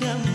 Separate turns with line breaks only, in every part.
kingdom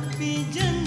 pigeon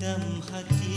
dendam hati